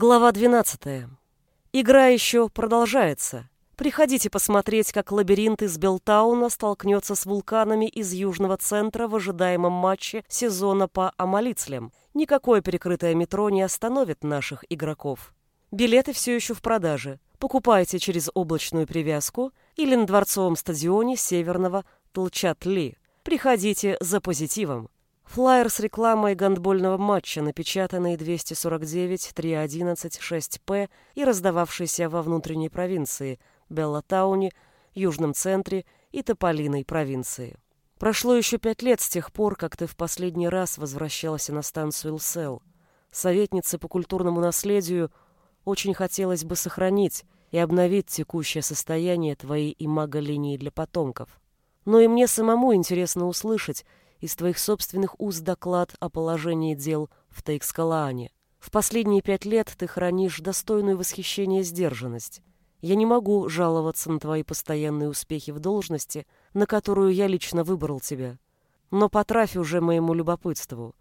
Глава 12. Игра еще продолжается. Приходите посмотреть, как лабиринт из Белтауна столкнется с вулканами из Южного центра в ожидаемом матче сезона по Амалицлям. Никакое перекрытое метро не остановит наших игроков. Билеты все еще в продаже. Покупайте через облачную привязку или на дворцовом стадионе северного Тлчат-Ли. Приходите за позитивом. Флайер с рекламой гандбольного матча, напечатанный 249 311 6П и раздававшийся во внутренней провинции Беллатауне, Южном центре и Тополиной провинции. Прошло еще пять лет с тех пор, как ты в последний раз возвращалась на станцию Илсел. Советнице по культурному наследию очень хотелось бы сохранить и обновить текущее состояние твоей имаго-линии для потомков. Но и мне самому интересно услышать, из твоих собственных уст доклад о положении дел в Тейкскалаане. В последние пять лет ты хранишь достойную восхищения сдержанность. Я не могу жаловаться на твои постоянные успехи в должности, на которую я лично выбрал тебя. Но потрафь уже моему любопытству.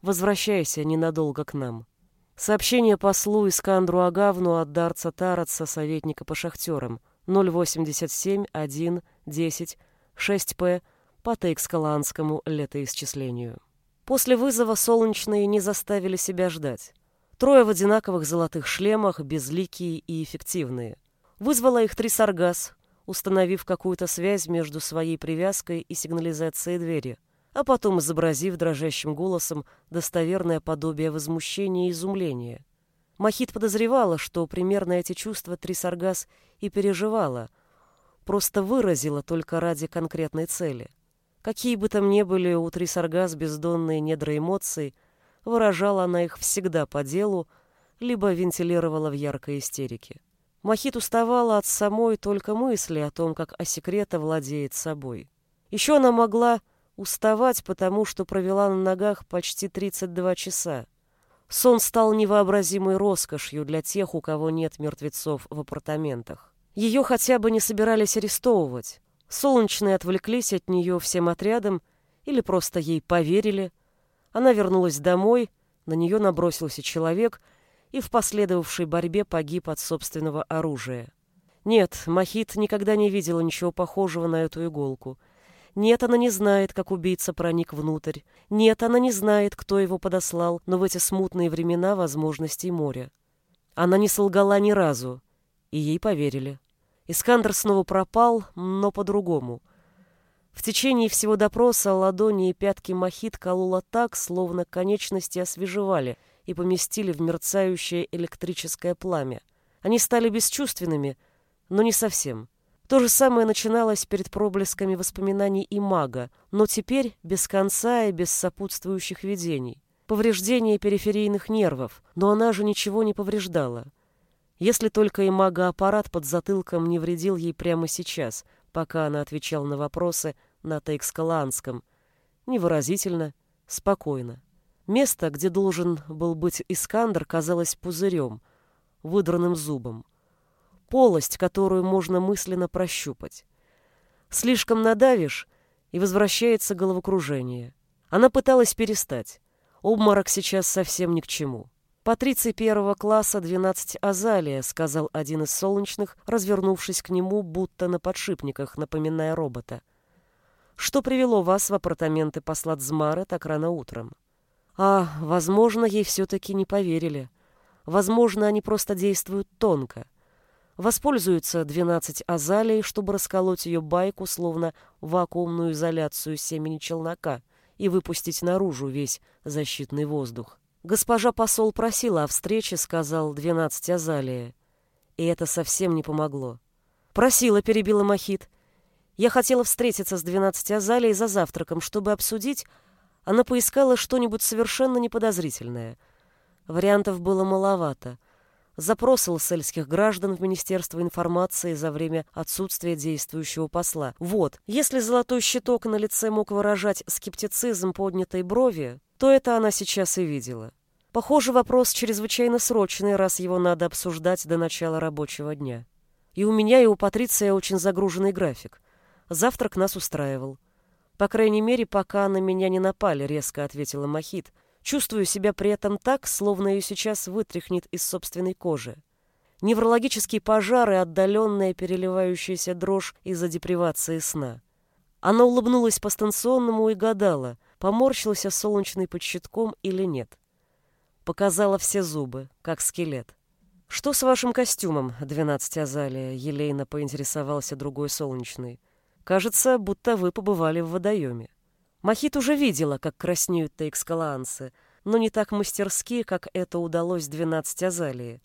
Возвращайся ненадолго к нам. Сообщение послу Искандру Агавну от Дарца Тараца, советника по шахтерам, 087 1 10 6П по Тейкскаланскому летоисчислению. После вызова солнечные не заставили себя ждать. Трое в одинаковых золотых шлемах, безликие и эффективные. Вызвала их Трисаргас, установив какую-то связь между своей привязкой и сигнализацией двери, а потом изобразив дрожащим голосом достоверное подобие возмущения и изумления. Махит подозревала, что примерно эти чувства Трисаргас и переживала, просто выразила только ради конкретной цели — Какие бы там ни были у Трисаргас бездонные недра эмоций, выражала она их всегда по делу, либо вентилировала в яркой истерике. Махит уставала от самой только мысли о том, как Асекрета владеет собой. Еще она могла уставать, потому что провела на ногах почти 32 часа. Сон стал невообразимой роскошью для тех, у кого нет мертвецов в апартаментах. Ее хотя бы не собирались арестовывать. Солнечные отвлеклись от нее всем отрядом или просто ей поверили. Она вернулась домой, на нее набросился человек и в последовавшей борьбе погиб от собственного оружия. Нет, Махит никогда не видела ничего похожего на эту иголку. Нет, она не знает, как убийца проник внутрь. Нет, она не знает, кто его подослал, но в эти смутные времена возможностей моря. Она не солгала ни разу, и ей поверили. Искандр снова пропал, но по-другому. В течение всего допроса ладони и пятки Махит колола так, словно конечности освежевали и поместили в мерцающее электрическое пламя. Они стали бесчувственными, но не совсем. То же самое начиналось перед проблесками воспоминаний и мага, но теперь без конца и без сопутствующих видений. Повреждение периферийных нервов, но она же ничего не повреждала. Если только и магоаппарат под затылком не вредил ей прямо сейчас, пока она отвечала на вопросы на тейкскаланском. Невыразительно, спокойно. Место, где должен был быть Искандер, казалось пузырем, выдранным зубом. Полость, которую можно мысленно прощупать. Слишком надавишь, и возвращается головокружение. Она пыталась перестать. Обморок сейчас совсем ни к чему. «Патриций первого класса, 12 Азалия», — сказал один из солнечных, развернувшись к нему, будто на подшипниках, напоминая робота. «Что привело вас в апартаменты посла Дзмара так рано утром?» «А, возможно, ей все-таки не поверили. Возможно, они просто действуют тонко. Воспользуются 12 Азалией, чтобы расколоть ее байку, словно вакуумную изоляцию семени челнока, и выпустить наружу весь защитный воздух. «Госпожа посол просила о встрече», — сказал двенадцать Азалия. И это совсем не помогло. «Просила», — перебила Махит. «Я хотела встретиться с двенадцать Азалией за завтраком, чтобы обсудить...» Она поискала что-нибудь совершенно неподозрительное. Вариантов было маловато. Запрос лсельских граждан в Министерство информации за время отсутствия действующего посла. Вот, если золотой щиток на лице мог выражать скептицизм поднятой брови, то это она сейчас и видела. Похоже, вопрос чрезвычайно срочный, раз его надо обсуждать до начала рабочего дня. И у меня, и у Патриция очень загруженный график. Завтрак нас устраивал. По крайней мере, пока на меня не напали, резко ответила Махит, Чувствую себя при этом так, словно ее сейчас вытряхнет из собственной кожи. Неврологический пожар и отдаленная переливающаяся дрожь из-за депривации сна. Она улыбнулась по-станционному и гадала, поморщился солнечный под щитком или нет. Показала все зубы, как скелет. «Что с вашим костюмом, двенадцать Азалия?» — елейно поинтересовался другой солнечный. «Кажется, будто вы побывали в водоеме». Махит уже видела, как краснеют тейкскалаанцы, но не так мастерски, как это удалось двенадцать Азалии.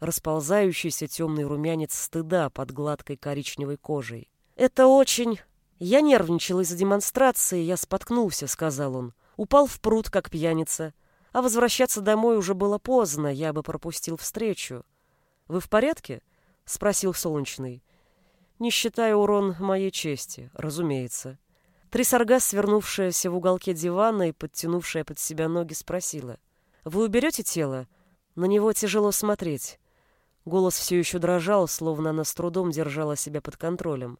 Расползающийся темный румянец стыда под гладкой коричневой кожей. «Это очень...» «Я нервничал из-за демонстрации, я споткнулся», — сказал он. «Упал в пруд, как пьяница. А возвращаться домой уже было поздно, я бы пропустил встречу. «Вы в порядке?» — спросил Солнечный. «Не считая урон моей чести, разумеется». Трисарга, свернувшаяся в уголке дивана и подтянувшая под себя ноги, спросила. «Вы уберете тело? На него тяжело смотреть». Голос все еще дрожал, словно она с трудом держала себя под контролем.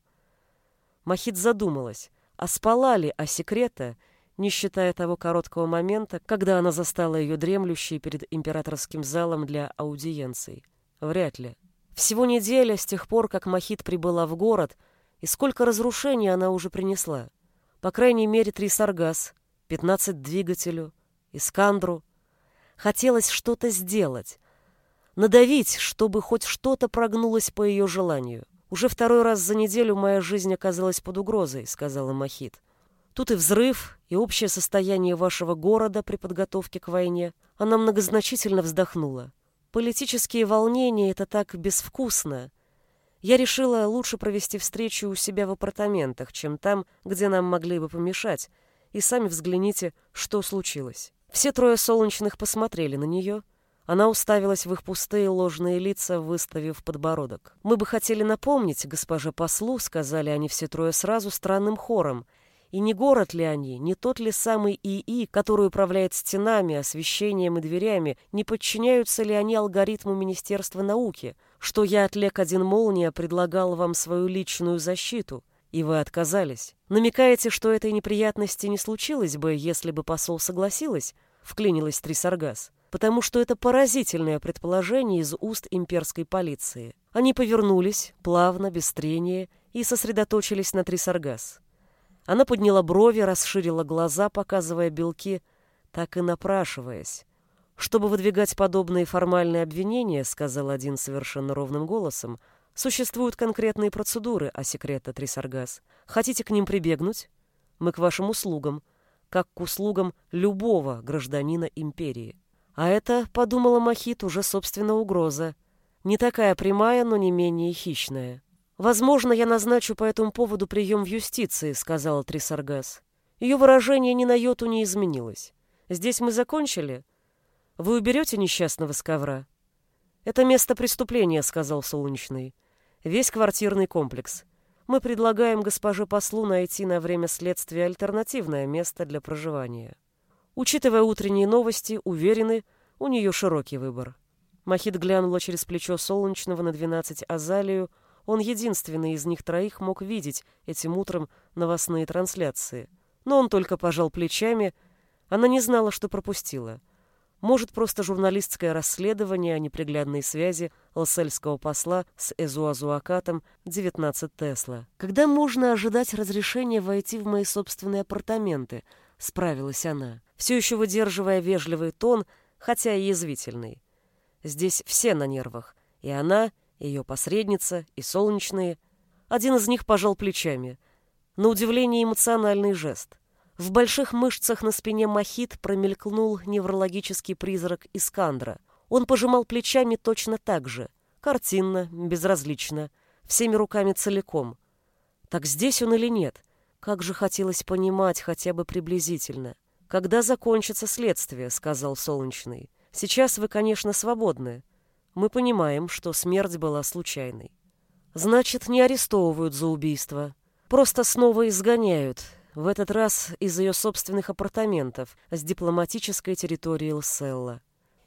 Махит задумалась, а спала ли о секрета, не считая того короткого момента, когда она застала ее дремлющей перед императорским залом для аудиенций. Вряд ли. Всего неделя с тех пор, как Махит прибыла в город, и сколько разрушений она уже принесла. По крайней мере, три саргас, пятнадцать двигателю, Искандру. Хотелось что-то сделать, надавить, чтобы хоть что-то прогнулось по ее желанию. «Уже второй раз за неделю моя жизнь оказалась под угрозой», — сказала Махит. Тут и взрыв, и общее состояние вашего города при подготовке к войне. Она многозначительно вздохнула. Политические волнения — это так безвкусно. Я решила лучше провести встречу у себя в апартаментах, чем там, где нам могли бы помешать. И сами взгляните, что случилось. Все трое солнечных посмотрели на нее. Она уставилась в их пустые ложные лица, выставив подбородок. «Мы бы хотели напомнить, госпоже послу», — сказали они все трое сразу странным хором — и не город ли они, не тот ли самый ИИ, который управляет стенами, освещением и дверями, не подчиняются ли они алгоритму Министерства науки, что я, Отлек один Молния, предлагал вам свою личную защиту, и вы отказались? Намекаете, что этой неприятности не случилось бы, если бы посол согласилась? Вклинилась Трисаргас. Потому что это поразительное предположение из уст имперской полиции. Они повернулись, плавно, без трения, и сосредоточились на Трисаргас. Она подняла брови, расширила глаза, показывая белки, так и напрашиваясь. «Чтобы выдвигать подобные формальные обвинения, — сказал один совершенно ровным голосом, — существуют конкретные процедуры, а секрета Трисаргас. Хотите к ним прибегнуть? Мы к вашим услугам, как к услугам любого гражданина империи. А это, — подумала Махит, — уже, собственно, угроза. Не такая прямая, но не менее хищная. «Возможно, я назначу по этому поводу прием в юстиции», — сказала Трисаргас. Ее выражение ни на йоту не изменилось. «Здесь мы закончили? Вы уберете несчастного с ковра?» «Это место преступления», — сказал Солнечный. «Весь квартирный комплекс. Мы предлагаем госпоже послу найти на время следствия альтернативное место для проживания. Учитывая утренние новости, уверены, у нее широкий выбор». Махит глянула через плечо Солнечного на двенадцать Азалию, он единственный из них троих мог видеть этим утром новостные трансляции. Но он только пожал плечами. Она не знала, что пропустила. Может, просто журналистское расследование о неприглядной связи лассельского посла с Эзуазуакатом 19 Тесла. «Когда можно ожидать разрешения войти в мои собственные апартаменты?» — справилась она, все еще выдерживая вежливый тон, хотя и язвительный. Здесь все на нервах, и она, ее посредница и солнечные. Один из них пожал плечами. На удивление эмоциональный жест. В больших мышцах на спине Махит промелькнул неврологический призрак Искандра. Он пожимал плечами точно так же. Картинно, безразлично, всеми руками целиком. Так здесь он или нет? Как же хотелось понимать хотя бы приблизительно. «Когда закончится следствие», — сказал Солнечный. «Сейчас вы, конечно, свободны мы понимаем, что смерть была случайной. Значит, не арестовывают за убийство. Просто снова изгоняют, в этот раз из ее собственных апартаментов с дипломатической территории Лселла.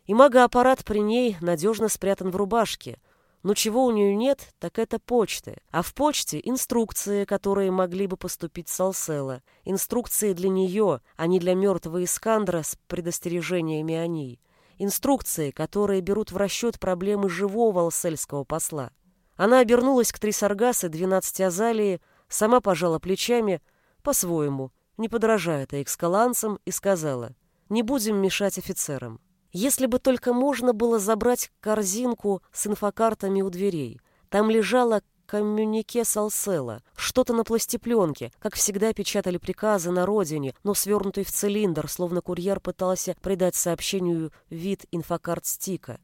И магоаппарат при ней надежно спрятан в рубашке, Но чего у нее нет, так это почты. А в почте инструкции, которые могли бы поступить с. Инструкции для нее, а не для мертвого Искандра с предостережениями о ней. Инструкции, которые берут в расчет проблемы живого алсельского посла. Она обернулась к Трисаргас и двенадцати Азалии, сама пожала плечами, по-своему, не подражая экскаланцам, и сказала, «Не будем мешать офицерам. Если бы только можно было забрать корзинку с инфокартами у дверей. Там лежало коммюнике Салсела, что-то на пластипленке, как всегда печатали приказы на родине, но свернутый в цилиндр, словно курьер пытался придать сообщению вид инфокарт-стика.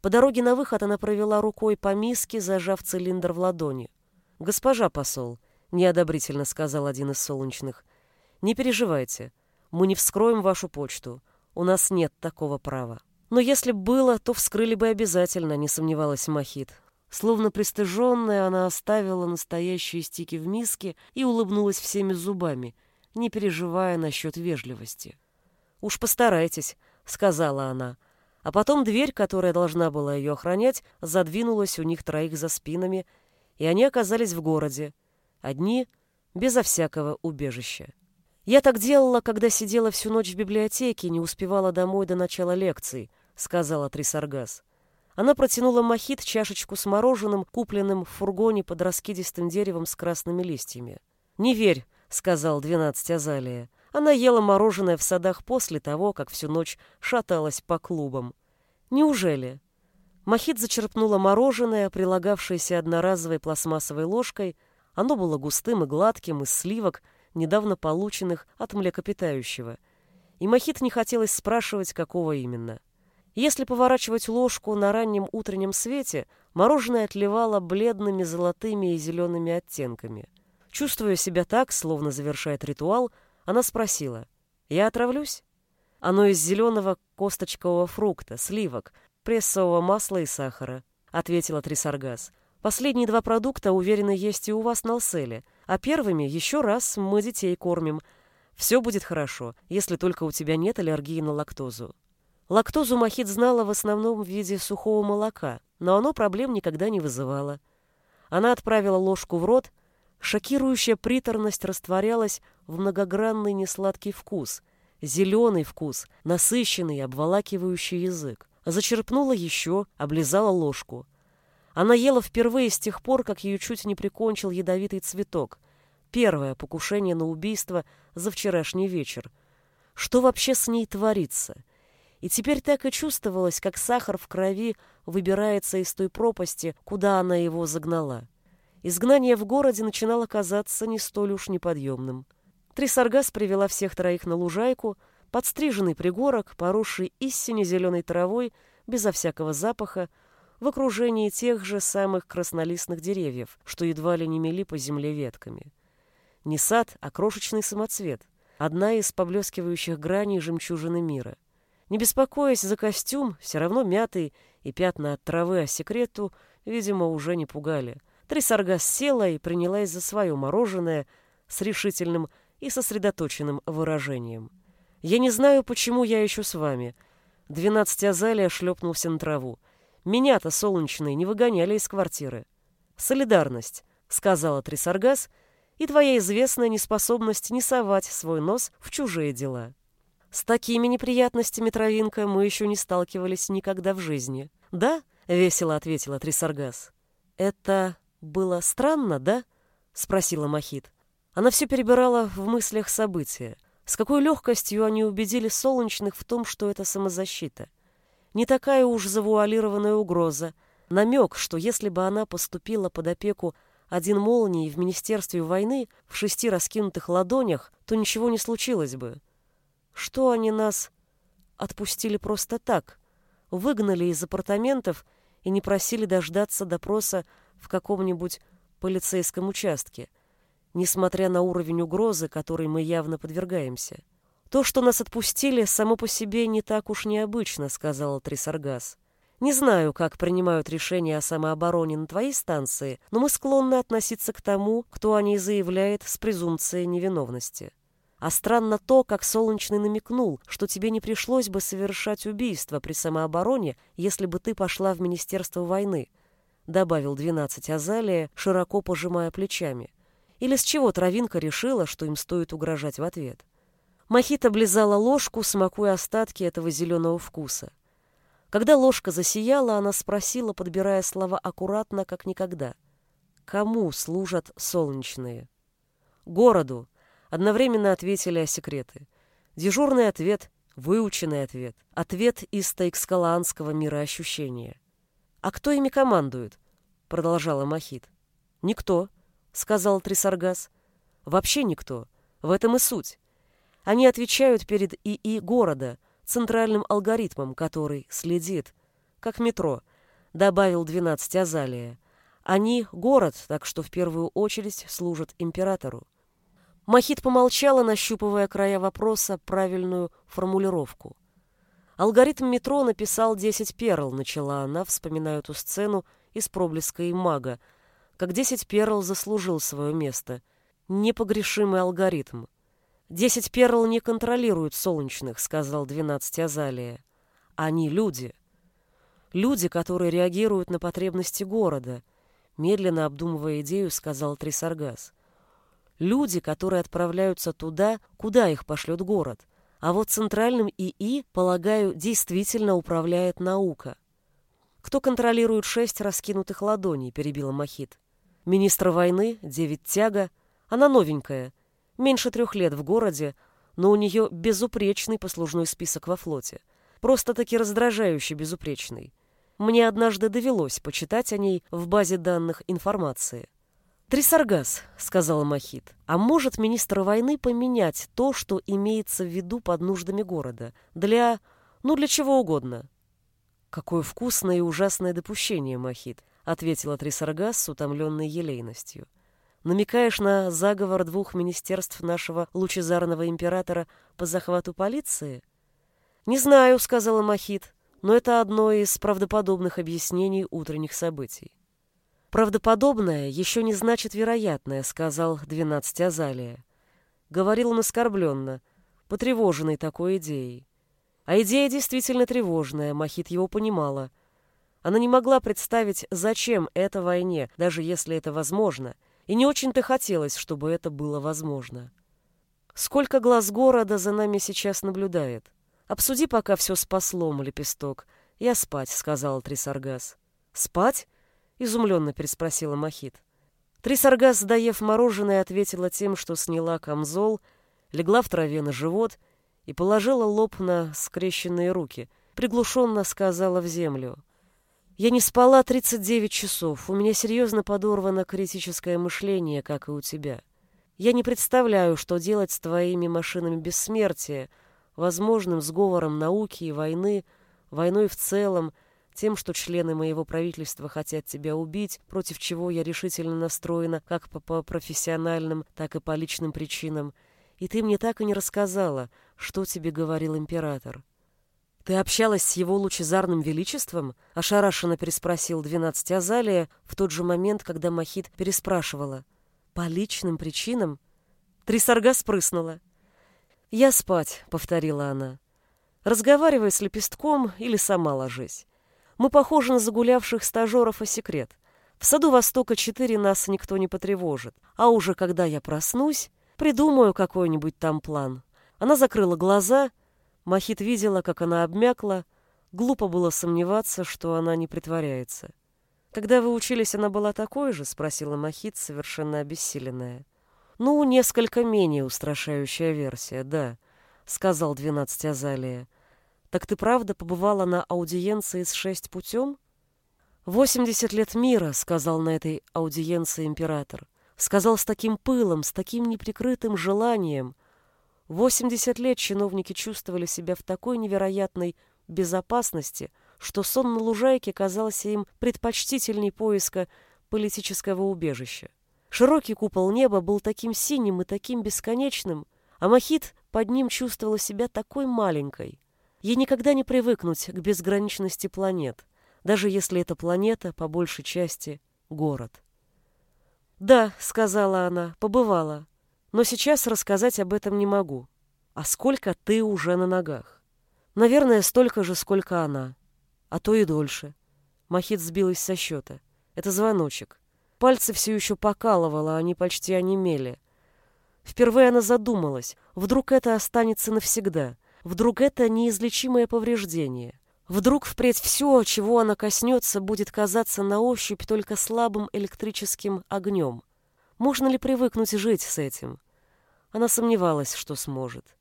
По дороге на выход она провела рукой по миске, зажав цилиндр в ладони. «Госпожа посол», — неодобрительно сказал один из солнечных, — «не переживайте, мы не вскроем вашу почту. У нас нет такого права. Но если было, то вскрыли бы обязательно, не сомневалась Махит. Словно пристыженная, она оставила настоящие стики в миске и улыбнулась всеми зубами, не переживая насчет вежливости. «Уж постарайтесь», — сказала она. А потом дверь, которая должна была ее охранять, задвинулась у них троих за спинами, и они оказались в городе, одни, безо всякого убежища. Я так делала, когда сидела всю ночь в библиотеке и не успевала домой до начала лекции, сказала Трисаргас. Она протянула Махит чашечку с мороженым, купленным в фургоне под раскидистым деревом с красными листьями. «Не верь», — сказал двенадцать Азалия. Она ела мороженое в садах после того, как всю ночь шаталась по клубам. «Неужели?» Махит зачерпнула мороженое, прилагавшееся одноразовой пластмассовой ложкой. Оно было густым и гладким, из сливок — недавно полученных от млекопитающего. И Махит не хотелось спрашивать, какого именно. Если поворачивать ложку на раннем утреннем свете, мороженое отливало бледными золотыми и зелеными оттенками. Чувствуя себя так, словно завершает ритуал, она спросила, «Я отравлюсь?» «Оно из зеленого косточкового фрукта, сливок, прессового масла и сахара», — ответила Трисаргас. «Последние два продукта, уверены, есть и у вас на Алселе, а первыми еще раз мы детей кормим. Все будет хорошо, если только у тебя нет аллергии на лактозу. Лактозу Махит знала в основном в виде сухого молока, но оно проблем никогда не вызывало. Она отправила ложку в рот, шокирующая приторность растворялась в многогранный несладкий вкус, зеленый вкус, насыщенный, обволакивающий язык. Зачерпнула еще, облизала ложку. Она ела впервые с тех пор, как ее чуть не прикончил ядовитый цветок. Первое покушение на убийство за вчерашний вечер. Что вообще с ней творится? И теперь так и чувствовалось, как сахар в крови выбирается из той пропасти, куда она его загнала. Изгнание в городе начинало казаться не столь уж неподъемным. Трисаргас привела всех троих на лужайку, подстриженный пригорок, поросший истине зеленой травой, безо всякого запаха, в окружении тех же самых краснолистных деревьев, что едва ли не мели по земле ветками. Не сад, а крошечный самоцвет, одна из поблескивающих граней жемчужины мира. Не беспокоясь за костюм, все равно мятый и пятна от травы, а секрету, видимо, уже не пугали. Трисаргас села и принялась за свое мороженое с решительным и сосредоточенным выражением. «Я не знаю, почему я еще с вами». Двенадцать Азалия шлепнулся на траву. Меня-то солнечные не выгоняли из квартиры. Солидарность, сказала Трисаргас, и твоя известная неспособность не совать свой нос в чужие дела. С такими неприятностями, Травинка, мы еще не сталкивались никогда в жизни. Да? Весело ответила Трисаргас. Это было странно, да? Спросила Махит. Она все перебирала в мыслях события. С какой легкостью они убедили солнечных в том, что это самозащита не такая уж завуалированная угроза. Намек, что если бы она поступила под опеку один молнии в Министерстве войны в шести раскинутых ладонях, то ничего не случилось бы. Что они нас отпустили просто так, выгнали из апартаментов и не просили дождаться допроса в каком-нибудь полицейском участке, несмотря на уровень угрозы, которой мы явно подвергаемся. «То, что нас отпустили, само по себе не так уж необычно», — сказала Трисаргас. «Не знаю, как принимают решения о самообороне на твоей станции, но мы склонны относиться к тому, кто о ней заявляет с презумпцией невиновности. А странно то, как Солнечный намекнул, что тебе не пришлось бы совершать убийство при самообороне, если бы ты пошла в Министерство войны. добавил двенадцать Азалия, широко пожимая плечами. Или с чего травинка решила, что им стоит угрожать в ответ? Мохит облизала ложку, смакуя остатки этого зеленого вкуса. Когда ложка засияла, она спросила, подбирая слова аккуратно, как никогда. «Кому служат солнечные?» «Городу», — одновременно ответили о секреты. Дежурный ответ, выученный ответ, ответ из тайкскалаанского мироощущения. «А кто ими командует?» — продолжала Махит. «Никто», — сказал Трисаргас. «Вообще никто. В этом и суть. Они отвечают перед ИИ города, центральным алгоритмом, который следит, как метро, добавил 12 Азалия. Они — город, так что в первую очередь служат императору. Махит помолчала, нащупывая края вопроса правильную формулировку. Алгоритм метро написал 10 перл, начала она, вспоминая эту сцену из проблеска и мага, как 10 перл заслужил свое место. Непогрешимый алгоритм. «Десять перл не контролируют солнечных», — сказал двенадцать Азалия. «Они люди. Люди, которые реагируют на потребности города», — медленно обдумывая идею, сказал Трисаргас. «Люди, которые отправляются туда, куда их пошлет город. А вот центральным ИИ, полагаю, действительно управляет наука». «Кто контролирует шесть раскинутых ладоней?» — перебила Махит. «Министр войны, девять тяга. Она новенькая» Меньше трех лет в городе, но у нее безупречный послужной список во флоте. Просто-таки раздражающий безупречный. Мне однажды довелось почитать о ней в базе данных информации. «Трисаргас», — сказала Махит, — «а может министр войны поменять то, что имеется в виду под нуждами города? Для... ну, для чего угодно». «Какое вкусное и ужасное допущение, Махит», — ответила Трисаргас с утомленной елейностью. Намекаешь на заговор двух министерств нашего лучезарного императора по захвату полиции? Не знаю, сказала Махит, но это одно из правдоподобных объяснений утренних событий. Правдоподобное еще не значит вероятное, сказал двенадцать Азалия. Говорил он оскорбленно, потревоженный такой идеей. А идея действительно тревожная, Махит его понимала. Она не могла представить, зачем это войне, даже если это возможно — и не очень-то хотелось, чтобы это было возможно. Сколько глаз города за нами сейчас наблюдает? Обсуди пока все с послом, лепесток. Я спать, сказал Трисаргас. Спать? Изумленно переспросила Махит. Трисаргас, доев мороженое, ответила тем, что сняла камзол, легла в траве на живот и положила лоб на скрещенные руки, приглушенно сказала в землю — я не спала 39 часов. У меня серьезно подорвано критическое мышление, как и у тебя. Я не представляю, что делать с твоими машинами бессмертия, возможным сговором науки и войны, войной в целом, тем, что члены моего правительства хотят тебя убить, против чего я решительно настроена как по, по профессиональным, так и по личным причинам. И ты мне так и не рассказала, что тебе говорил император. «Ты общалась с его лучезарным величеством?» — ошарашенно переспросил двенадцать Азалия в тот же момент, когда Махит переспрашивала. «По личным причинам?» Трисарга спрыснула. «Я спать», — повторила она. «Разговаривай с лепестком или сама ложись. Мы похожи на загулявших стажеров о секрет. В саду Востока-4 нас никто не потревожит, а уже когда я проснусь, придумаю какой-нибудь там план». Она закрыла глаза — Махит видела, как она обмякла. Глупо было сомневаться, что она не притворяется. «Когда вы учились, она была такой же?» — спросила Махит, совершенно обессиленная. «Ну, несколько менее устрашающая версия, да», — сказал двенадцать Азалия. «Так ты правда побывала на аудиенции с шесть путем?» «Восемьдесят лет мира», — сказал на этой аудиенции император. Сказал с таким пылом, с таким неприкрытым желанием, 80 лет чиновники чувствовали себя в такой невероятной безопасности, что сон на лужайке казался им предпочтительней поиска политического убежища. Широкий купол неба был таким синим и таким бесконечным, а Махит под ним чувствовала себя такой маленькой. Ей никогда не привыкнуть к безграничности планет, даже если эта планета, по большей части, город. «Да», — сказала она, — «побывала. Но сейчас рассказать об этом не могу. А сколько ты уже на ногах? Наверное, столько же, сколько она. А то и дольше. Махит сбилась со счета. Это звоночек. Пальцы все еще покалывало, они почти онемели. Впервые она задумалась, вдруг это останется навсегда, вдруг это неизлечимое повреждение. Вдруг впредь все, чего она коснется, будет казаться на ощупь только слабым электрическим огнем. Можно ли привыкнуть жить с этим? Она сомневалась, что сможет.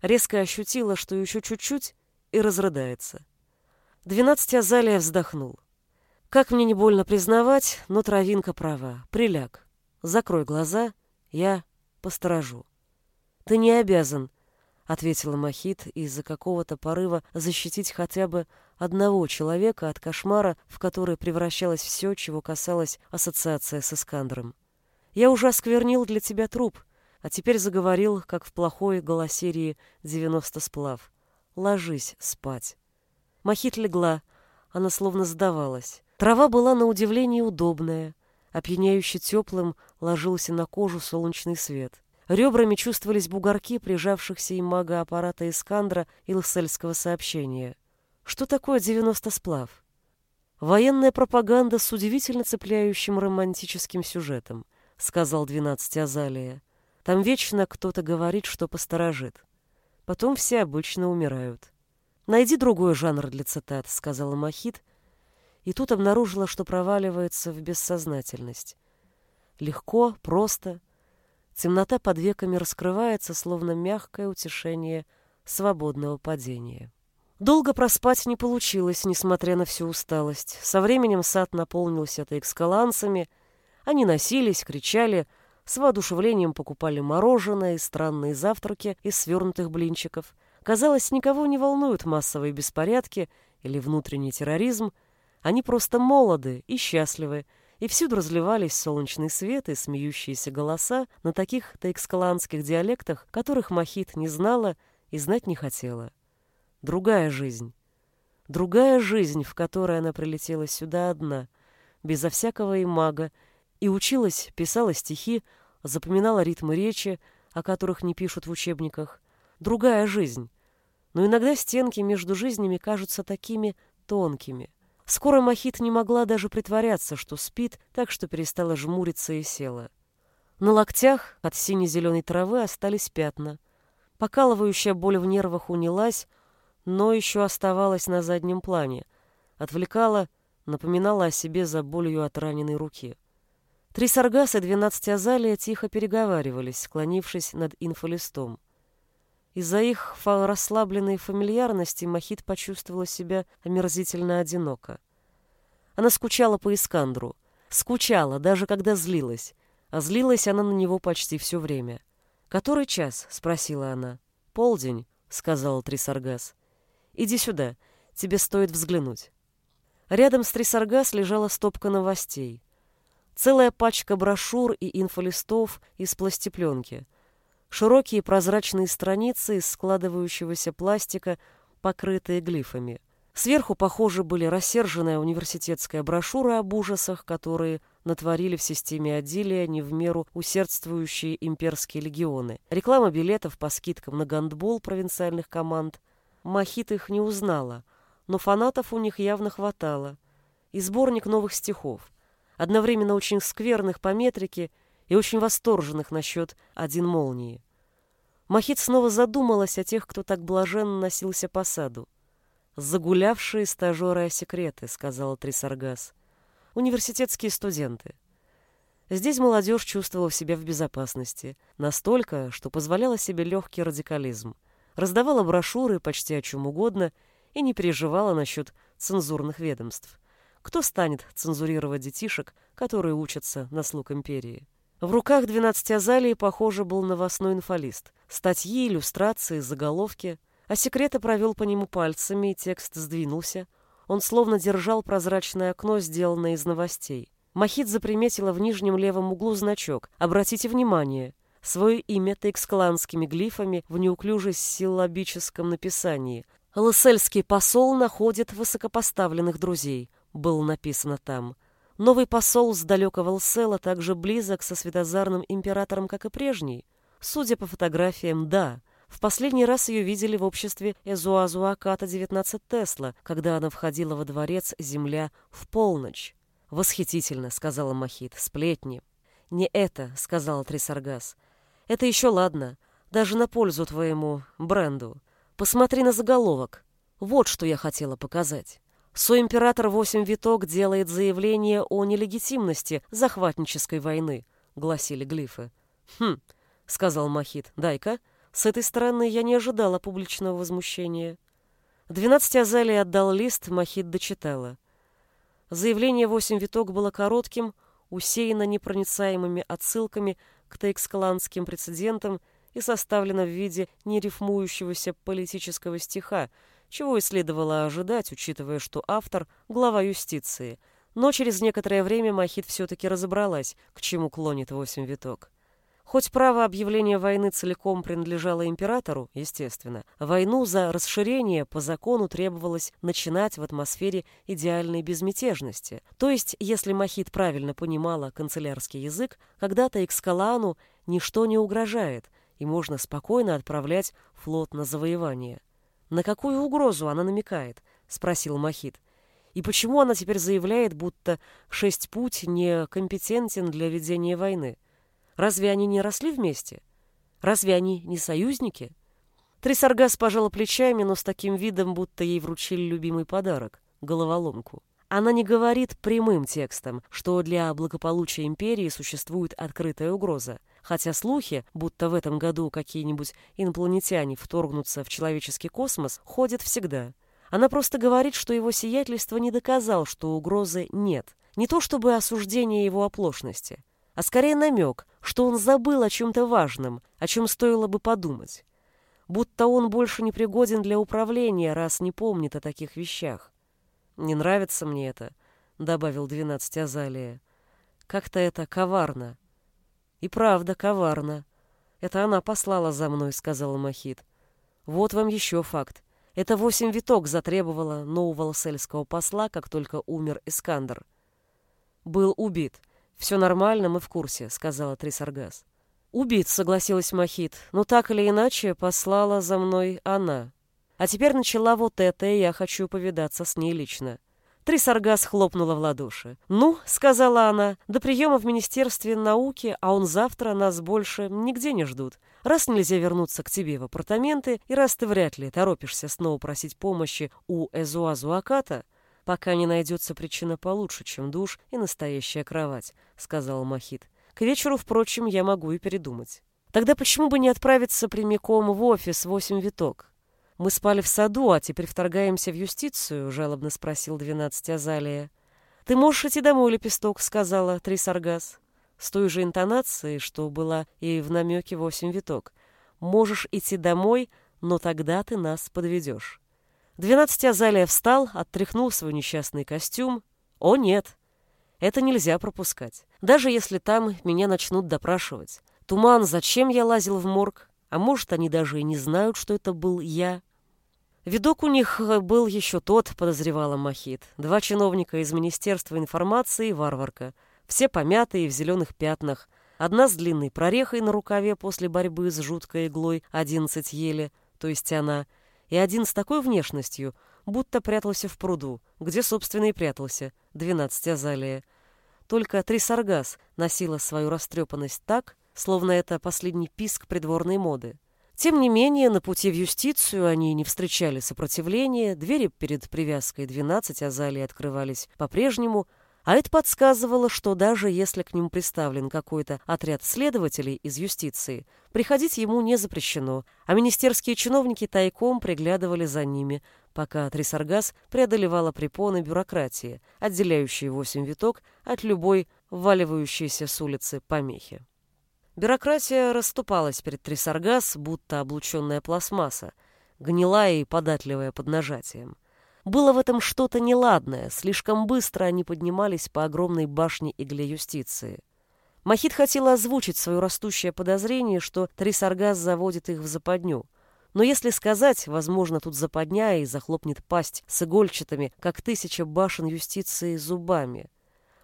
Резко ощутила, что еще чуть-чуть, и разрыдается. Двенадцать Азалия вздохнул. Как мне не больно признавать, но травинка права. Приляг. Закрой глаза, я посторожу. Ты не обязан, — ответила Махит из-за какого-то порыва защитить хотя бы одного человека от кошмара, в который превращалось все, чего касалась ассоциация с Искандром. «Я уже осквернил для тебя труп, а теперь заговорил, как в плохой голосерии «90 сплав». Ложись спать». Махит легла, она словно сдавалась. Трава была на удивление удобная, опьяняюще теплым ложился на кожу солнечный свет. Ребрами чувствовались бугорки прижавшихся им мага-аппарата Искандра и Лыссельского сообщения. Что такое 90 сплав? Военная пропаганда с удивительно цепляющим романтическим сюжетом, сказал 12 Азалия. Там вечно кто-то говорит, что посторожит. Потом все обычно умирают. Найди другой жанр для цитат, сказала Махит, и тут обнаружила, что проваливается в бессознательность. Легко, просто, Темнота под веками раскрывается, словно мягкое утешение свободного падения. Долго проспать не получилось, несмотря на всю усталость. Со временем сад наполнился экскалансами. Они носились, кричали, с воодушевлением покупали мороженое и странные завтраки из свернутых блинчиков. Казалось, никого не волнуют массовые беспорядки или внутренний терроризм. Они просто молоды и счастливы, и всюду разливались солнечный свет и смеющиеся голоса на таких таэкскаланских диалектах, которых Махит не знала и знать не хотела. Другая жизнь. Другая жизнь, в которой она прилетела сюда одна, безо всякого имага, и училась, писала стихи, запоминала ритмы речи, о которых не пишут в учебниках. Другая жизнь. Но иногда стенки между жизнями кажутся такими тонкими — Скоро Махит не могла даже притворяться, что спит, так что перестала жмуриться и села. На локтях от сине-зеленой травы остались пятна. Покалывающая боль в нервах унялась, но еще оставалась на заднем плане. Отвлекала, напоминала о себе за болью от раненой руки. Три саргаса и двенадцать азалия тихо переговаривались, склонившись над инфолистом. Из-за их расслабленной фамильярности Махит почувствовала себя омерзительно одиноко. Она скучала по Искандру. Скучала, даже когда злилась. А злилась она на него почти все время. «Который час?» — спросила она. «Полдень», — сказал Трисаргас. «Иди сюда, тебе стоит взглянуть». Рядом с Трисаргас лежала стопка новостей. Целая пачка брошюр и инфолистов из пластипленки — Широкие прозрачные страницы из складывающегося пластика, покрытые глифами. Сверху, похоже, были рассерженная университетская брошюра об ужасах, которые натворили в системе отделия не в меру усердствующие имперские легионы. Реклама билетов по скидкам на гандбол провинциальных команд. Махит их не узнала, но фанатов у них явно хватало. И сборник новых стихов, одновременно очень скверных по метрике и очень восторженных насчет «один молнии». Махит снова задумалась о тех, кто так блаженно носился по саду. «Загулявшие стажеры о секреты», — сказала Трисаргас. «Университетские студенты». Здесь молодежь чувствовала себя в безопасности, настолько, что позволяла себе легкий радикализм. Раздавала брошюры почти о чем угодно и не переживала насчет цензурных ведомств. Кто станет цензурировать детишек, которые учатся на слуг империи? В руках двенадцати азалии, похоже, был новостной инфолист. Статьи, иллюстрации, заголовки. А секрета провел по нему пальцами, и текст сдвинулся. Он словно держал прозрачное окно, сделанное из новостей. Махит заприметила в нижнем левом углу значок «Обратите внимание». Свое имя тейкскланскими глифами в неуклюже силлабическом написании. «Лыссельский посол находит высокопоставленных друзей», было написано там. Новый посол с далекого Лсела так же близок со светозарным императором, как и прежний. Судя по фотографиям, да. В последний раз ее видели в обществе Эзуазуаката 19 Тесла, когда она входила во дворец «Земля» в полночь. «Восхитительно», — сказала Махит, — «сплетни». «Не это», — сказала Трисаргас. «Это еще ладно, даже на пользу твоему бренду. Посмотри на заголовок. Вот что я хотела показать». Соимператор Восемь Виток делает заявление о нелегитимности захватнической войны, гласили глифы. Хм, сказал Махит, дай-ка. С этой стороны я не ожидала публичного возмущения. Двенадцать Азалий отдал лист, Махит дочитала. Заявление «Восемь виток» было коротким, усеяно непроницаемыми отсылками к тейкскаландским прецедентам и составлено в виде нерифмующегося политического стиха, чего и следовало ожидать, учитывая, что автор — глава юстиции. Но через некоторое время Махит все-таки разобралась, к чему клонит «Восемь виток». Хоть право объявления войны целиком принадлежало императору, естественно, войну за расширение по закону требовалось начинать в атмосфере идеальной безмятежности. То есть, если Махит правильно понимала канцелярский язык, когда-то Экскалану ничто не угрожает, и можно спокойно отправлять флот на завоевание. «На какую угрозу она намекает?» — спросил Махит. «И почему она теперь заявляет, будто шесть путь не компетентен для ведения войны?» Разве они не росли вместе? Разве они не союзники? Трисаргас пожала плечами, но с таким видом, будто ей вручили любимый подарок — головоломку. Она не говорит прямым текстом, что для благополучия империи существует открытая угроза, хотя слухи, будто в этом году какие-нибудь инопланетяне вторгнутся в человеческий космос, ходят всегда. Она просто говорит, что его сиятельство не доказал, что угрозы нет. Не то чтобы осуждение его оплошности, а скорее намек, что он забыл о чем-то важном, о чем стоило бы подумать. Будто он больше не пригоден для управления, раз не помнит о таких вещах. «Не нравится мне это», — добавил двенадцать Азалия. «Как-то это коварно». «И правда коварно. Это она послала за мной», — сказала Махит. «Вот вам еще факт. Это восемь виток затребовала нового сельского посла, как только умер Искандер. Был убит». «Все нормально, мы в курсе», — сказала Трисаргас. «Убит», — согласилась Махит, «но так или иначе послала за мной она. А теперь начала вот это, и я хочу повидаться с ней лично». Трисаргас хлопнула в ладоши. «Ну», — сказала она, — «до приема в Министерстве науки, а он завтра нас больше нигде не ждут. Раз нельзя вернуться к тебе в апартаменты, и раз ты вряд ли торопишься снова просить помощи у Эзуазу Аката, пока не найдется причина получше, чем душ и настоящая кровать», — сказал Махит. «К вечеру, впрочем, я могу и передумать». «Тогда почему бы не отправиться прямиком в офис восемь виток?» «Мы спали в саду, а теперь вторгаемся в юстицию», — жалобно спросил двенадцать Азалия. «Ты можешь идти домой, Лепесток», — сказала Трисаргас. С той же интонацией, что была и в намеке восемь виток. «Можешь идти домой, но тогда ты нас подведешь». Двенадцать Азалия встал, оттряхнул свой несчастный костюм. О, нет, это нельзя пропускать. Даже если там меня начнут допрашивать. Туман, зачем я лазил в морг? А может, они даже и не знают, что это был я. Видок у них был еще тот, подозревала Махит. Два чиновника из Министерства информации и варварка. Все помятые в зеленых пятнах. Одна с длинной прорехой на рукаве после борьбы с жуткой иглой одиннадцать ели, то есть она — и один с такой внешностью, будто прятался в пруду, где, собственно, и прятался, двенадцать азалия. Только Трисаргас носила свою растрепанность так, словно это последний писк придворной моды. Тем не менее, на пути в юстицию они не встречали сопротивления, двери перед привязкой 12 азалий открывались по-прежнему, а это подсказывало, что даже если к ним представлен какой-то отряд следователей из юстиции, приходить ему не запрещено, а министерские чиновники тайком приглядывали за ними, пока Трисаргас преодолевала препоны бюрократии, отделяющие восемь виток от любой вваливающейся с улицы помехи. Бюрократия расступалась перед Трисаргас, будто облученная пластмасса, гнилая и податливая под нажатием. Было в этом что-то неладное, слишком быстро они поднимались по огромной башне игле юстиции. Махит хотела озвучить свое растущее подозрение, что Трисаргас заводит их в западню. Но если сказать, возможно, тут западня и захлопнет пасть с игольчатыми, как тысяча башен юстиции, зубами.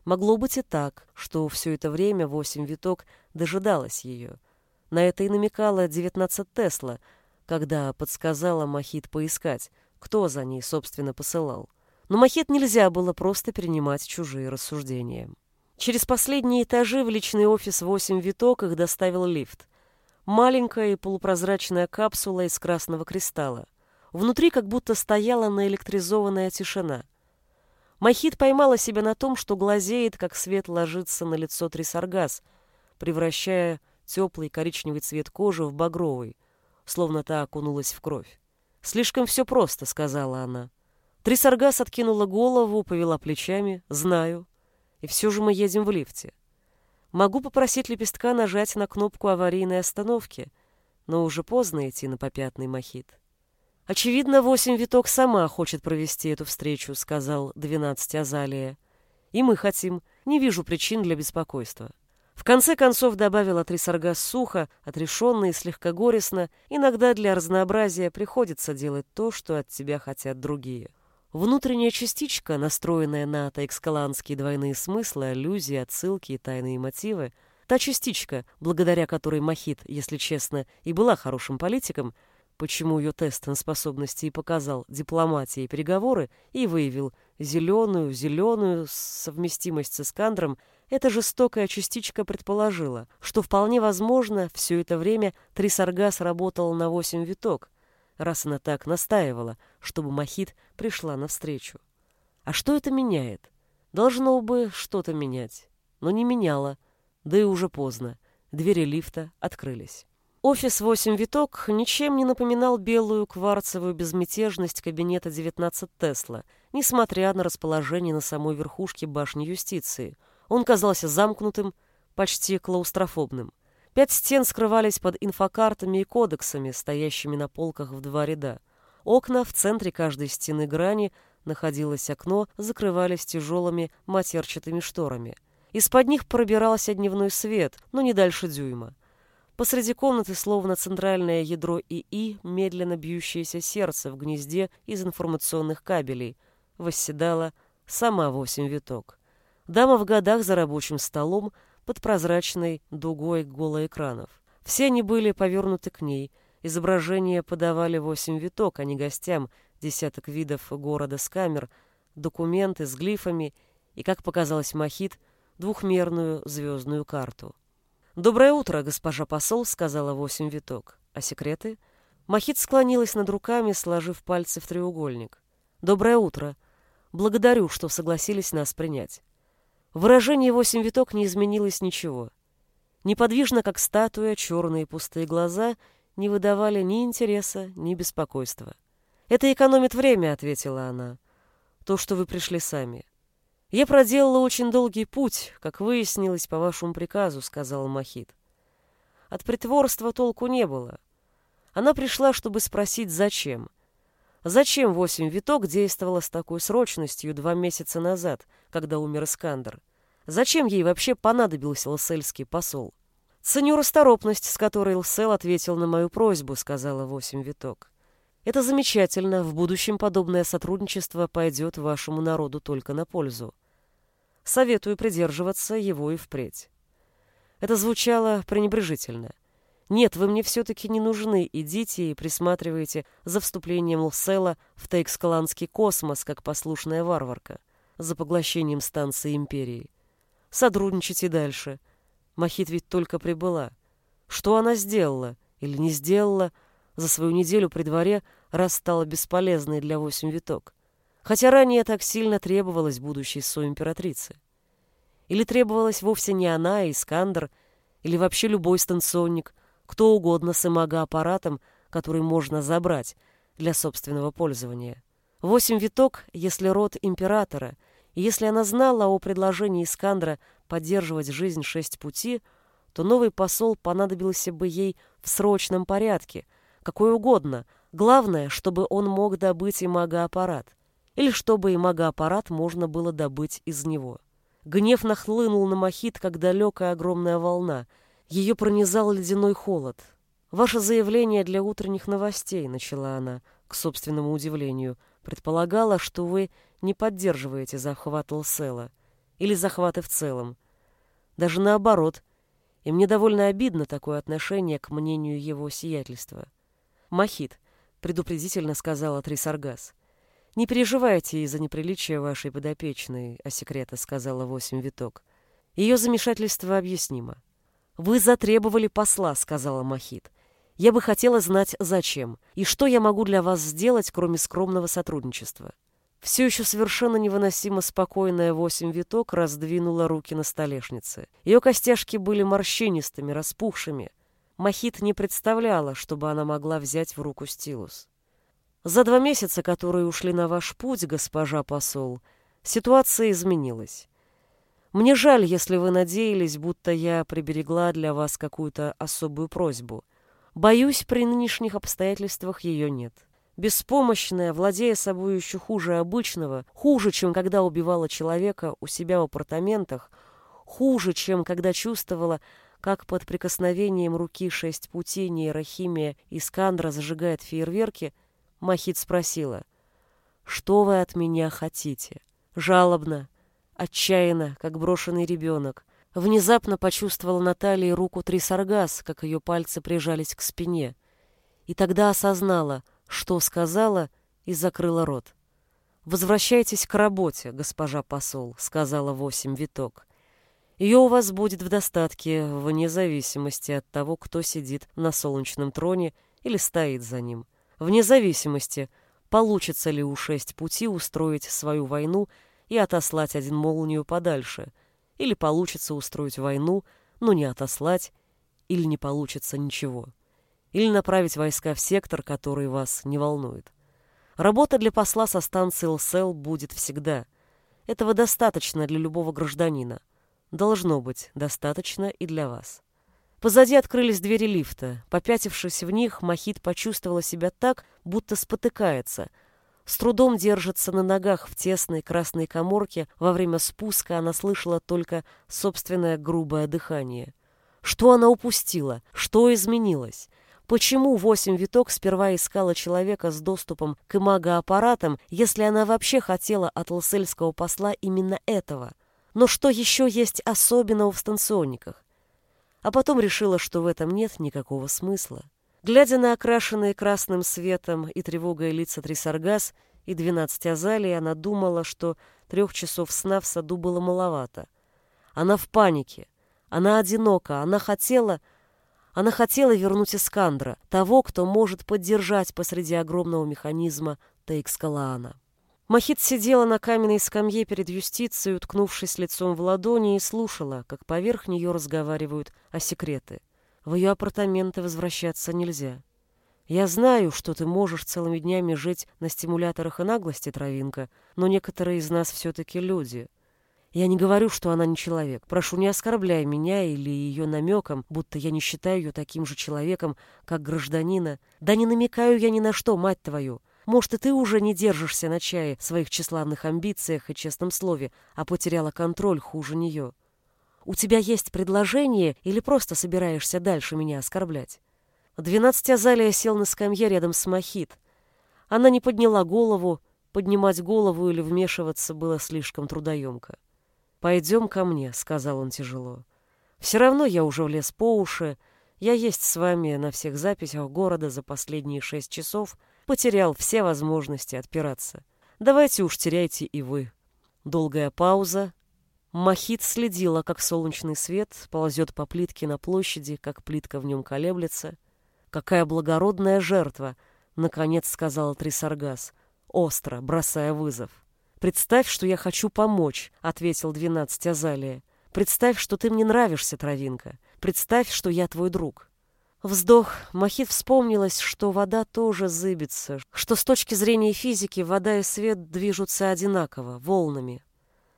Могло быть и так, что все это время восемь виток дожидалась ее. На это и намекала девятнадцать Тесла, когда подсказала Махит поискать, кто за ней, собственно, посылал. Но Махет нельзя было просто принимать чужие рассуждения. Через последние этажи в личный офис 8 виток их доставил лифт. Маленькая и полупрозрачная капсула из красного кристалла. Внутри как будто стояла наэлектризованная тишина. Махит поймала себя на том, что глазеет, как свет ложится на лицо Трисаргас, превращая теплый коричневый цвет кожи в багровый, словно та окунулась в кровь. «Слишком все просто», — сказала она. Трисаргас откинула голову, повела плечами. «Знаю. И все же мы едем в лифте. Могу попросить лепестка нажать на кнопку аварийной остановки, но уже поздно идти на попятный мохит». «Очевидно, восемь виток сама хочет провести эту встречу», — сказал двенадцать Азалия. «И мы хотим. Не вижу причин для беспокойства». В конце концов добавила Трисаргас сухо, отрешенно и слегка горестно. Иногда для разнообразия приходится делать то, что от тебя хотят другие. Внутренняя частичка, настроенная на таэкскаланские двойные смыслы, аллюзии, отсылки и тайные мотивы, та частичка, благодаря которой Махит, если честно, и была хорошим политиком, почему ее тест на способности и показал дипломатии и переговоры и выявил зеленую, зеленую совместимость с Искандром, эта жестокая частичка предположила, что вполне возможно все это время Трисаргас работал на восемь виток, раз она так настаивала, чтобы Махит пришла навстречу. А что это меняет? Должно бы что-то менять. Но не меняло. Да и уже поздно. Двери лифта открылись. Офис «Восемь виток» ничем не напоминал белую кварцевую безмятежность кабинета 19 Тесла, несмотря на расположение на самой верхушке башни юстиции. Он казался замкнутым, почти клаустрофобным. Пять стен скрывались под инфокартами и кодексами, стоящими на полках в два ряда. Окна в центре каждой стены грани находилось окно, закрывались тяжелыми матерчатыми шторами. Из-под них пробирался дневной свет, но не дальше дюйма. Посреди комнаты, словно центральное ядро ИИ, медленно бьющееся сердце в гнезде из информационных кабелей, восседала сама восемь виток. Дама в годах за рабочим столом под прозрачной дугой голоэкранов. Все они были повернуты к ней. Изображения подавали восемь виток, а не гостям, десяток видов города с камер, документы с глифами и, как показалось Махит, двухмерную звездную карту. «Доброе утро, госпожа посол», — сказала восемь виток. «А секреты?» Махит склонилась над руками, сложив пальцы в треугольник. «Доброе утро. Благодарю, что согласились нас принять. В выражении восемь виток не изменилось ничего. Неподвижно, как статуя, черные пустые глаза не выдавали ни интереса, ни беспокойства. «Это экономит время», — ответила она. «То, что вы пришли сами». «Я проделала очень долгий путь, как выяснилось по вашему приказу», — сказал Махит. От притворства толку не было. Она пришла, чтобы спросить, зачем. Зачем восемь виток действовала с такой срочностью два месяца назад, когда умер Искандер? Зачем ей вообще понадобился лсельский посол? «Ценю расторопность, с которой Лсел ответил на мою просьбу», — сказала восемь виток. «Это замечательно. В будущем подобное сотрудничество пойдет вашему народу только на пользу. Советую придерживаться его и впредь». Это звучало пренебрежительно. «Нет, вы мне все-таки не нужны. Идите и присматривайте за вступлением Лсела в Тейкскаланский космос, как послушная варварка, за поглощением станции Империи. Сотрудничайте дальше. Махит ведь только прибыла. Что она сделала или не сделала за свою неделю при дворе, раз стала бесполезной для восемь виток? Хотя ранее так сильно требовалась будущей соимператрицы. Или требовалась вовсе не она, а Искандер, или вообще любой станционник, кто угодно с имагоаппаратом, который можно забрать для собственного пользования. Восемь виток, если род императора — и если она знала о предложении Искандра поддерживать жизнь шесть пути, то новый посол понадобился бы ей в срочном порядке, какой угодно. Главное, чтобы он мог добыть имагоаппарат. Или чтобы имагоаппарат можно было добыть из него. Гнев нахлынул на Махит, как далекая огромная волна. Ее пронизал ледяной холод. «Ваше заявление для утренних новостей», — начала она, к собственному удивлению, предполагала, что вы не поддерживаете захват Лсела или захваты в целом. Даже наоборот. И мне довольно обидно такое отношение к мнению его сиятельства. Махит, предупредительно сказала Трисаргас. «Не переживайте из-за неприличия вашей подопечной, а секрета», — сказала восемь виток. Ее замешательство объяснимо. «Вы затребовали посла», — сказала Махит. «Я бы хотела знать, зачем, и что я могу для вас сделать, кроме скромного сотрудничества». Все еще совершенно невыносимо спокойная восемь виток раздвинула руки на столешнице. Ее костяшки были морщинистыми, распухшими. Махит не представляла, чтобы она могла взять в руку стилус. За два месяца, которые ушли на ваш путь, госпожа посол, ситуация изменилась. Мне жаль, если вы надеялись, будто я приберегла для вас какую-то особую просьбу. Боюсь, при нынешних обстоятельствах ее нет. Беспомощная, владея собой еще хуже обычного, хуже, чем когда убивала человека у себя в апартаментах, хуже, чем когда чувствовала, как под прикосновением руки шесть путей нейрохимия Искандра зажигает фейерверки, Махит спросила, «Что вы от меня хотите?» Жалобно, отчаянно, как брошенный ребенок. Внезапно почувствовала на талии руку Трисаргас, как ее пальцы прижались к спине. И тогда осознала — что сказала и закрыла рот. «Возвращайтесь к работе, госпожа посол», — сказала восемь виток. «Ее у вас будет в достатке, вне зависимости от того, кто сидит на солнечном троне или стоит за ним. Вне зависимости, получится ли у шесть пути устроить свою войну и отослать один молнию подальше, или получится устроить войну, но не отослать, или не получится ничего или направить войска в сектор, который вас не волнует. Работа для посла со станции ЛСЛ будет всегда. Этого достаточно для любого гражданина. Должно быть достаточно и для вас. Позади открылись двери лифта. Попятившись в них, Махит почувствовала себя так, будто спотыкается. С трудом держится на ногах в тесной красной коморке. Во время спуска она слышала только собственное грубое дыхание. Что она упустила? Что изменилось? Почему восемь виток сперва искала человека с доступом к имагоаппаратам, если она вообще хотела от лоссельского посла именно этого? Но что еще есть особенного в станционниках? А потом решила, что в этом нет никакого смысла. Глядя на окрашенные красным светом и тревогой лица Трисаргас и двенадцать азалий, она думала, что трех часов сна в саду было маловато. Она в панике. Она одинока. Она хотела... Она хотела вернуть Искандра, того, кто может поддержать посреди огромного механизма Тейкскалаана. Махит сидела на каменной скамье перед юстицией, уткнувшись лицом в ладони, и слушала, как поверх нее разговаривают о секреты. В ее апартаменты возвращаться нельзя. Я знаю, что ты можешь целыми днями жить на стимуляторах и наглости, Травинка, но некоторые из нас все-таки люди. Я не говорю, что она не человек. Прошу, не оскорбляй меня или ее намеком, будто я не считаю ее таким же человеком, как гражданина. Да не намекаю я ни на что, мать твою. Может, и ты уже не держишься на чае в своих тщеславных амбициях и честном слове, а потеряла контроль хуже нее. У тебя есть предложение или просто собираешься дальше меня оскорблять? Двенадцать Азалия сел на скамье рядом с Махит. Она не подняла голову, поднимать голову или вмешиваться было слишком трудоемко. «Пойдем ко мне», — сказал он тяжело. «Все равно я уже влез по уши. Я есть с вами на всех записях города за последние шесть часов, потерял все возможности отпираться. Давайте уж теряйте и вы». Долгая пауза. Махит следила, как солнечный свет ползет по плитке на площади, как плитка в нем колеблется. «Какая благородная жертва!» — наконец сказал Трисаргас, остро, бросая вызов. «Представь, что я хочу помочь», — ответил двенадцать Азалия. «Представь, что ты мне нравишься, Травинка. Представь, что я твой друг». Вздох. Махит вспомнилось, что вода тоже зыбится, что с точки зрения физики вода и свет движутся одинаково, волнами.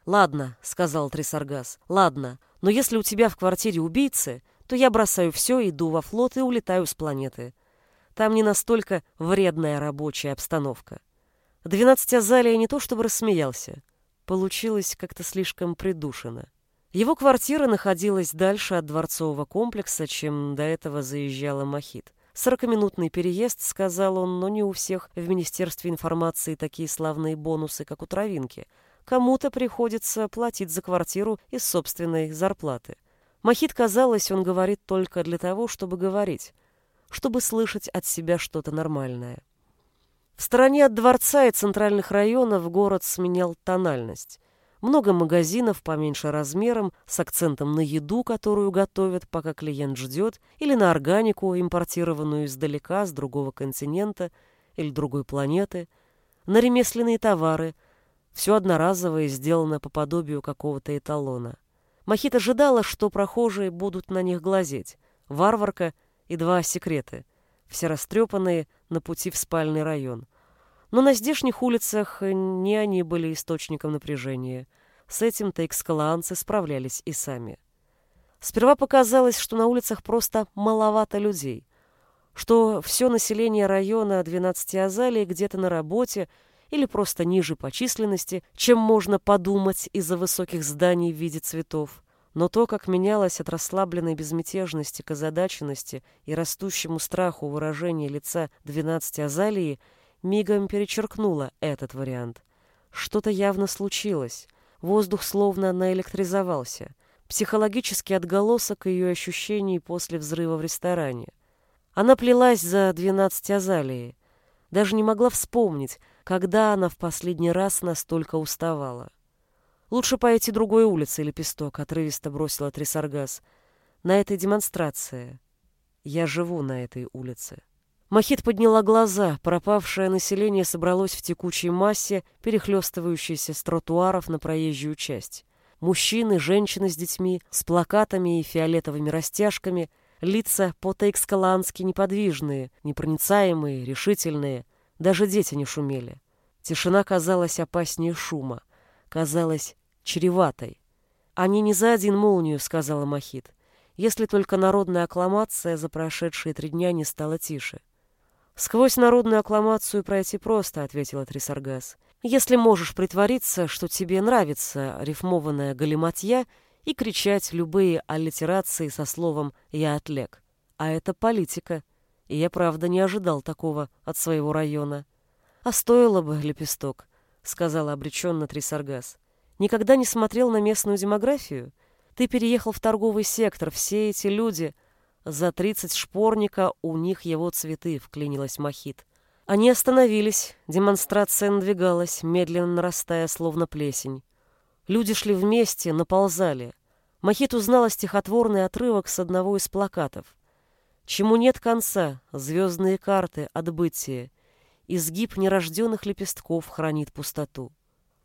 «Ладно», — сказал Трисаргас, — «ладно, но если у тебя в квартире убийцы, то я бросаю все, иду во флот и улетаю с планеты. Там не настолько вредная рабочая обстановка». Двенадцатиазалия не то чтобы рассмеялся. Получилось как-то слишком придушено. Его квартира находилась дальше от дворцового комплекса, чем до этого заезжала Махит. Сорокаминутный переезд, сказал он, но не у всех в Министерстве информации такие славные бонусы, как у Травинки. Кому-то приходится платить за квартиру из собственной зарплаты. Махит, казалось, он говорит только для того, чтобы говорить, чтобы слышать от себя что-то нормальное. В стороне от дворца и центральных районов город сменял тональность. Много магазинов поменьше размером, с акцентом на еду, которую готовят, пока клиент ждет, или на органику, импортированную издалека, с другого континента или другой планеты, на ремесленные товары. Все одноразовое сделано по подобию какого-то эталона. Махит ожидала, что прохожие будут на них глазеть. Варварка и два секреты. Все растрепанные на пути в спальный район. Но на здешних улицах не они были источником напряжения. С этим-то экскаланцы справлялись и сами. Сперва показалось, что на улицах просто маловато людей, что все население района 12 Азалий где-то на работе или просто ниже по численности, чем можно подумать из-за высоких зданий в виде цветов. Но то, как менялось от расслабленной безмятежности к озадаченности и растущему страху выражение лица 12 Азалии, мигом перечеркнуло этот вариант. Что-то явно случилось. Воздух словно наэлектризовался. Психологический отголосок ее ощущений после взрыва в ресторане. Она плелась за 12 Азалии. Даже не могла вспомнить, когда она в последний раз настолько уставала. «Лучше пойти другой улицей, лепесток», — отрывисто бросила Трисаргас. «На этой демонстрации. Я живу на этой улице». Махит подняла глаза. Пропавшее население собралось в текучей массе, перехлестывающейся с тротуаров на проезжую часть. Мужчины, женщины с детьми, с плакатами и фиолетовыми растяжками, лица по-тейкскалански неподвижные, непроницаемые, решительные. Даже дети не шумели. Тишина казалась опаснее шума, казалась чреватой. «Они не за один молнию», — сказала Махит, если только народная аккламация за прошедшие три дня не стала тише. «Сквозь народную аккламацию пройти просто», — ответила Трисаргас. «Если можешь притвориться, что тебе нравится рифмованная галиматья и кричать любые аллитерации со словом «я отлег». А это политика, и я правда не ожидал такого от своего района. А стоило бы, лепесток, — сказала обреченно Трисаргас. Никогда не смотрел на местную демографию? Ты переехал в торговый сектор, все эти люди... За тридцать шпорника у них его цветы, вклинилась Махит. Они остановились, демонстрация надвигалась, медленно нарастая, словно плесень. Люди шли вместе, наползали. Махит узнала стихотворный отрывок с одного из плакатов. «Чему нет конца, звездные карты, отбытие, изгиб нерожденных лепестков хранит пустоту».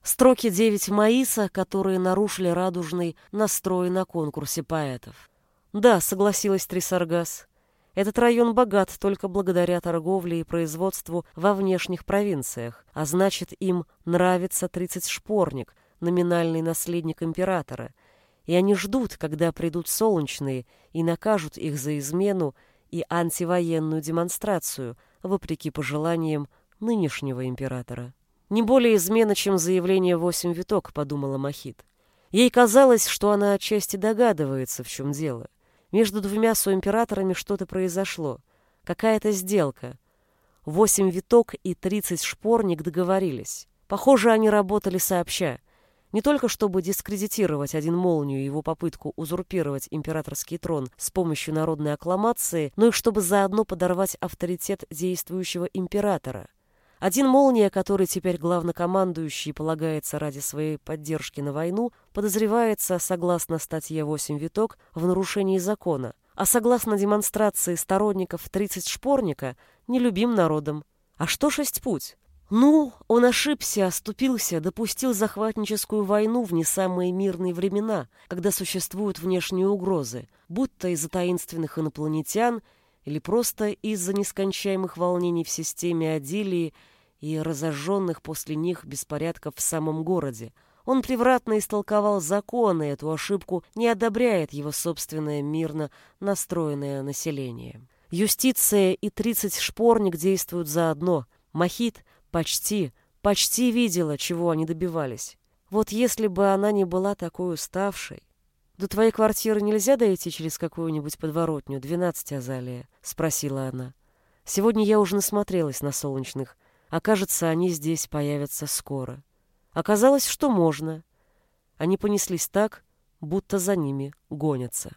Строки девять Маиса, которые нарушили радужный настрой на конкурсе поэтов. Да, согласилась Трисаргас. Этот район богат только благодаря торговле и производству во внешних провинциях, а значит, им нравится тридцать шпорник, номинальный наследник императора, и они ждут, когда придут солнечные и накажут их за измену и антивоенную демонстрацию, вопреки пожеланиям нынешнего императора. Не более измена, чем заявление «восемь виток», подумала Махит. Ей казалось, что она отчасти догадывается, в чем дело. Между двумя соимператорами что-то произошло. Какая-то сделка. Восемь виток и тридцать шпорник договорились. Похоже, они работали сообща. Не только чтобы дискредитировать один молнию и его попытку узурпировать императорский трон с помощью народной аккламации, но и чтобы заодно подорвать авторитет действующего императора. Один молния, который теперь главнокомандующий полагается ради своей поддержки на войну, подозревается, согласно статье 8 виток, в нарушении закона, а согласно демонстрации сторонников 30 шпорника, нелюбим народом. А что шесть путь? Ну, он ошибся, оступился, допустил захватническую войну в не самые мирные времена, когда существуют внешние угрозы, будто из-за таинственных инопланетян или просто из-за нескончаемых волнений в системе Адилии и разожженных после них беспорядков в самом городе. Он превратно истолковал законы, эту ошибку не одобряет его собственное мирно настроенное население. Юстиция и тридцать шпорник действуют заодно. Махит почти, почти видела, чего они добивались. Вот если бы она не была такой уставшей, «До твоей квартиры нельзя дойти через какую-нибудь подворотню, двенадцать Азалия?» — спросила она. «Сегодня я уже насмотрелась на солнечных. Окажется, они здесь появятся скоро». Оказалось, что можно. Они понеслись так, будто за ними гонятся.